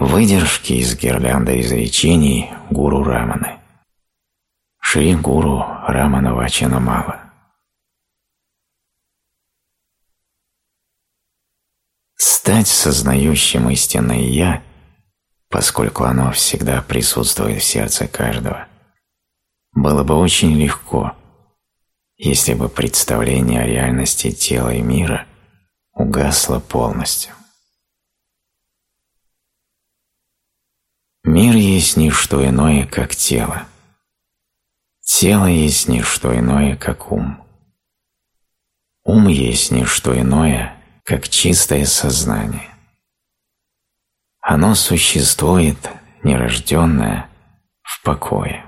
Выдержки из гирлянды изречений гуру Раманы. Шри Гуру Рамана Вачанамала. Стать сознающим истинное «Я», поскольку оно всегда присутствует в сердце каждого, было бы очень легко, если бы представление о реальности тела и мира угасло полностью. Мир есть не что иное, как тело. Тело есть не что иное, как ум. Ум есть не что иное, как чистое сознание. Оно существует, нерожденное, в покое.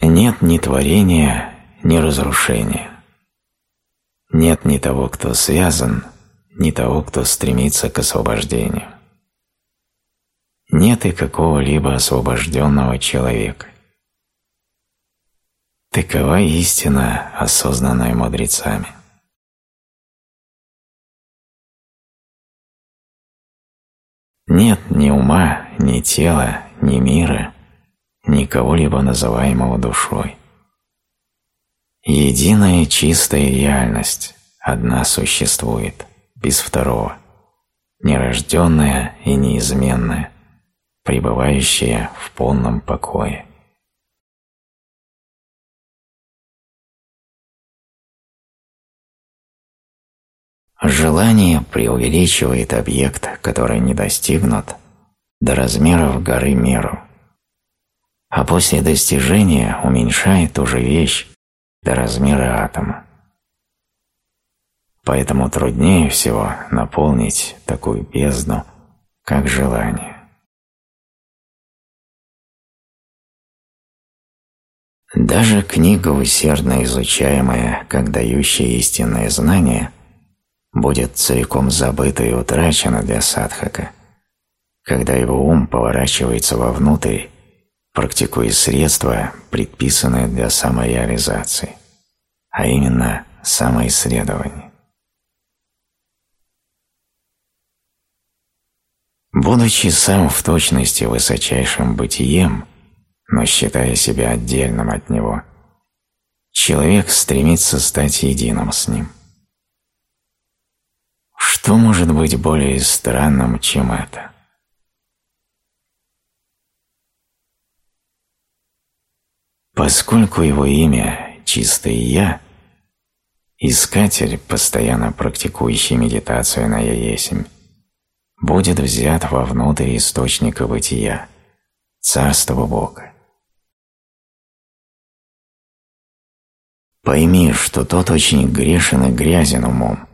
Нет ни творения, ни разрушения. Нет ни того, кто связан, ни того, кто стремится к освобождению. Нет и какого-либо освобожденного человека. Такова истина, осознанная мудрецами. Нет ни ума, ни тела, ни мира, ни кого-либо называемого душой. Единая чистая реальность одна существует, без второго, нерожденная и неизменная, пребывающая в полном покое. Желание преувеличивает объект, который не достигнут, до размеров горы меру, а после достижения уменьшает ту же вещь до размера атома. Поэтому труднее всего наполнить такую бездну, как желание. Даже книга, усердно изучаемая как дающая истинное знание, будет целиком забыта и утрачена для садхака, когда его ум поворачивается вовнутрь, практикуя средства, предписанные для самореализации, а именно самоисследование. Будучи сам в точности высочайшим бытием, но считая себя отдельным от него, человек стремится стать единым с ним. Что может быть более странным, чем это? Поскольку его имя «Чистое Я», искатель, постоянно практикующий медитацию на «Я-есмь», будет взят вовнутрь источника бытия, царства Бога. Пойми, что тот очень грешен и грязен умом,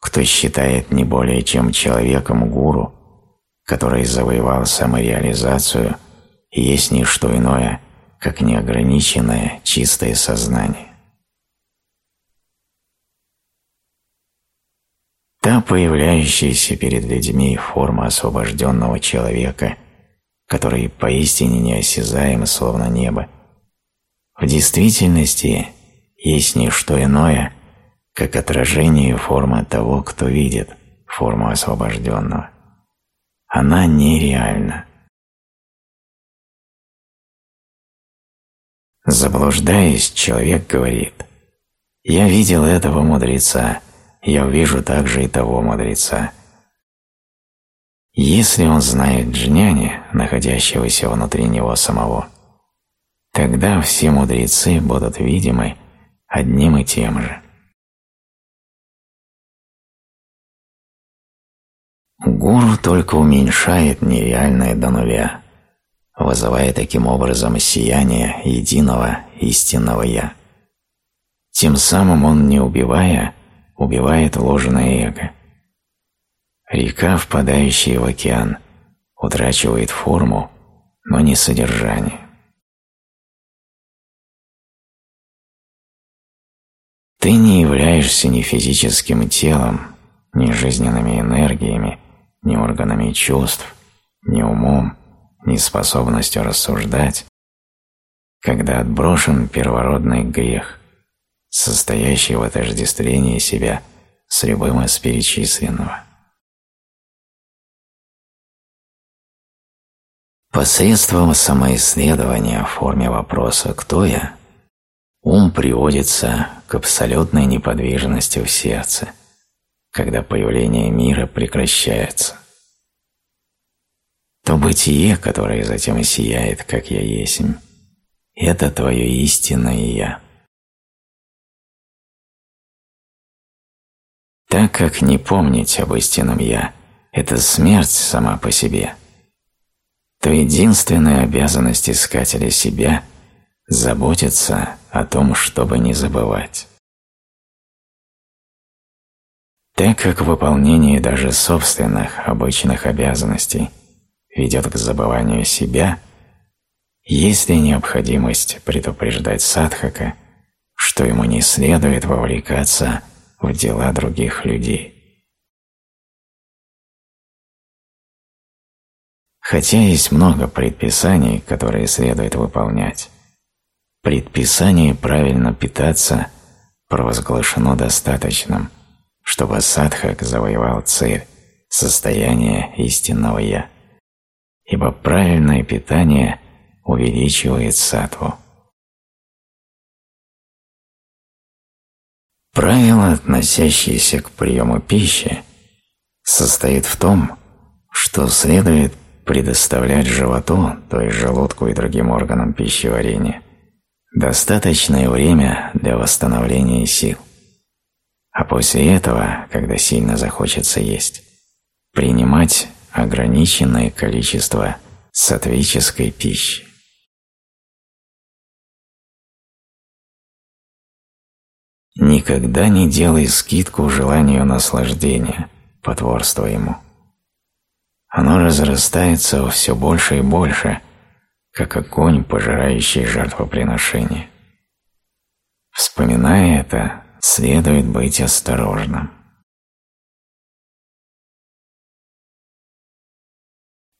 кто считает не более чем человеком гуру, который завоевал самореализацию есть не что иное, как неограниченное чистое сознание. Та появляющаяся перед людьми форма освобожденного человека, который поистине неосязаем, словно небо, в действительности есть не что иное, как отражение формы того, кто видит форму освобожденного. Она нереальна. Заблуждаясь, человек говорит «Я видел этого мудреца, я увижу также и того мудреца». Если он знает джняни, находящегося внутри него самого, тогда все мудрецы будут видимы одним и тем же. Гуру только уменьшает нереальное до нуля, вызывая таким образом сияние единого истинного «Я». Тем самым он, не убивая, убивает ложное эго. Река, впадающая в океан, утрачивает форму, но не содержание. Ты не являешься ни физическим телом, ни жизненными энергиями, ни органами чувств, ни умом, ни способностью рассуждать, когда отброшен первородный грех, состоящий в отождествлении себя с любым из перечисленного. Посредством самоисследования в форме вопроса «Кто я?» ум приводится к абсолютной неподвижности в сердце, когда появление мира прекращается. То бытие, которое затем сияет, как я есмь, это твое истинное «Я». Так как не помнить об истинном «Я» – это смерть сама по себе, то единственная обязанность искателя себя – заботиться о том, чтобы не забывать. Так как выполнение даже собственных обычных обязанностей ведет к забыванию себя, есть ли необходимость предупреждать садхака, что ему не следует вовлекаться в дела других людей. Хотя есть много предписаний, которые следует выполнять, предписание правильно питаться провозглашено достаточным, чтобы садхак завоевал цель – состояние истинного «Я». Ибо правильное питание увеличивает сатву. Правило, относящееся к приему пищи, состоит в том, что следует предоставлять животу, то есть желудку и другим органам пищеварения, достаточное время для восстановления сил. А после этого, когда сильно захочется есть, принимать ограниченное количество сатвической пищи. Никогда не делай скидку желанию наслаждения, потворство ему. Оно разрастается все больше и больше, как огонь, пожирающий жертвоприношение. Вспоминая это, следует быть осторожным.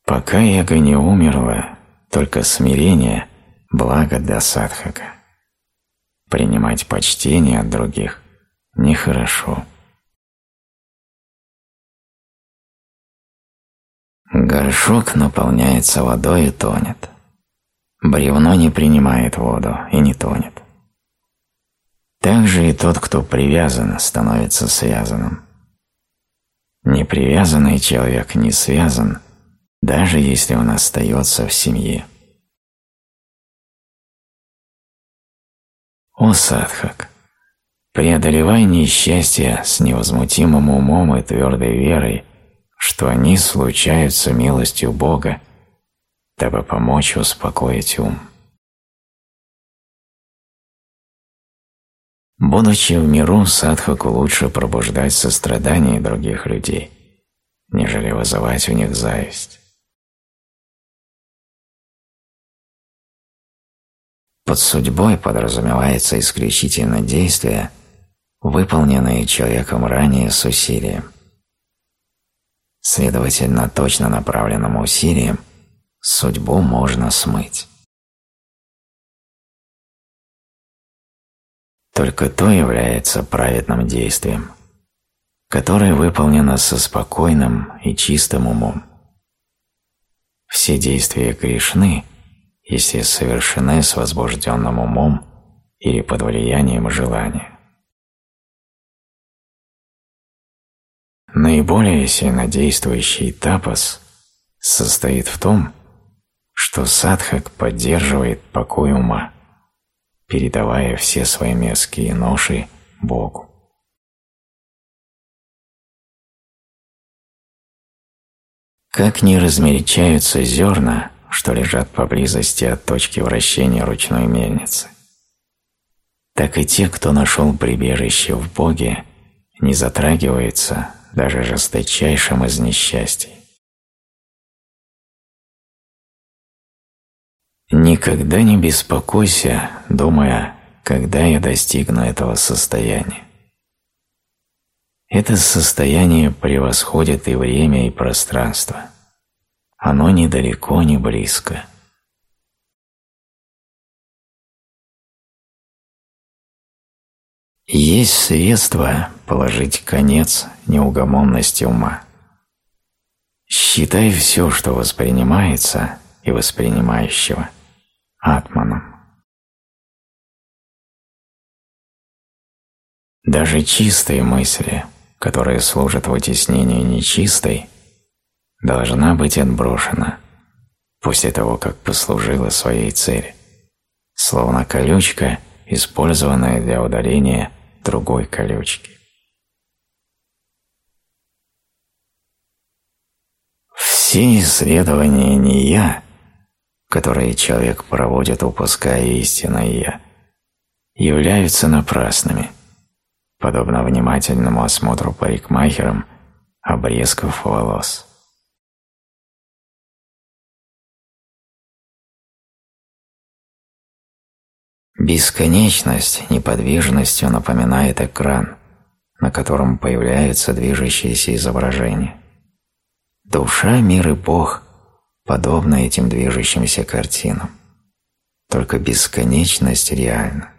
Пока яга не умерла, только смирение – благо для садхака. Принимать почтение от других нехорошо. Горшок наполняется водой и тонет. Бревно не принимает воду и не тонет. Также и тот, кто привязан, становится связанным. Непривязанный человек не связан, даже если он остается в семье. О садхак, преодолевай несчастье с невозмутимым умом и твердой верой, что они случаются милостью Бога, дабы помочь успокоить ум. Будучи в миру, садхаку лучше пробуждать сострадание других людей, нежели вызывать у них зависть. Под судьбой подразумевается исключительно действие, выполненное человеком ранее с усилием. Следовательно, точно направленным усилием судьбу можно смыть. Только то является праведным действием, которое выполнено со спокойным и чистым умом. Все действия Кришны – если совершены с возбужденным умом или под влиянием желания. Наиболее сильнодействующий тапас состоит в том, что садхак поддерживает покой ума, передавая все свои мерзкие ноши Богу. Как не размельчаются зерна что лежат поблизости от точки вращения ручной мельницы. Так и те, кто нашел прибежище в Боге, не затрагиваются даже жесточайшим из несчастий. Никогда не беспокойся, думая, когда я достигну этого состояния. Это состояние превосходит и время, и пространство оно недалеко, не близко. Есть средства положить конец неугомонности ума. Считай все, что воспринимается, и воспринимающего – атманом. Даже чистые мысли, которые служат вытеснению нечистой, должна быть отброшена после того, как послужила своей цели, словно колючка, использованная для удаления другой колючки. Все исследования не я, которые человек проводит, упуская истинное «я», являются напрасными, подобно внимательному осмотру парикмахером обрезков волос. Бесконечность неподвижностью напоминает экран, на котором появляется движущееся изображение. Душа, мир и Бог подобны этим движущимся картинам. Только бесконечность реальна.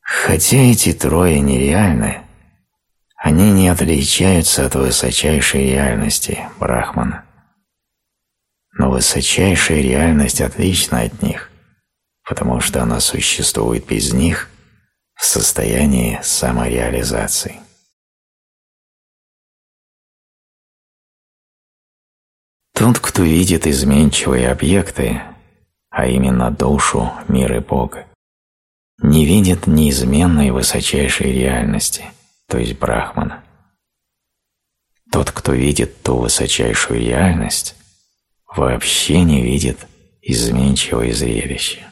Хотя эти трое нереальны, они не отличаются от высочайшей реальности Брахмана. Но высочайшая реальность отлична от них, потому что она существует без них в состоянии самореализации. Тот, кто видит изменчивые объекты, а именно душу, мир и Бога, не видит неизменной высочайшей реальности, то есть Брахмана. Тот, кто видит ту высочайшую реальность, вообще не видит изменчивое зрелище.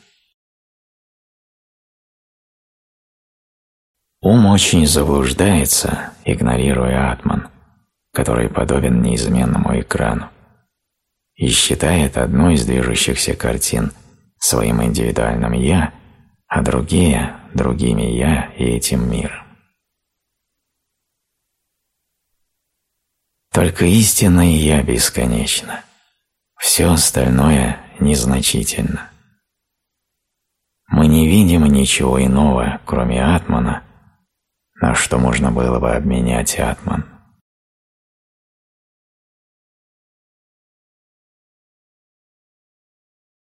Ум очень заблуждается, игнорируя атман, который подобен неизменному экрану, и считает одну из движущихся картин своим индивидуальным «я», а другие – другими «я» и этим миром. Только истинное «я» бесконечно, все остальное незначительно. Мы не видим ничего иного, кроме атмана – на что можно было бы обменять атман.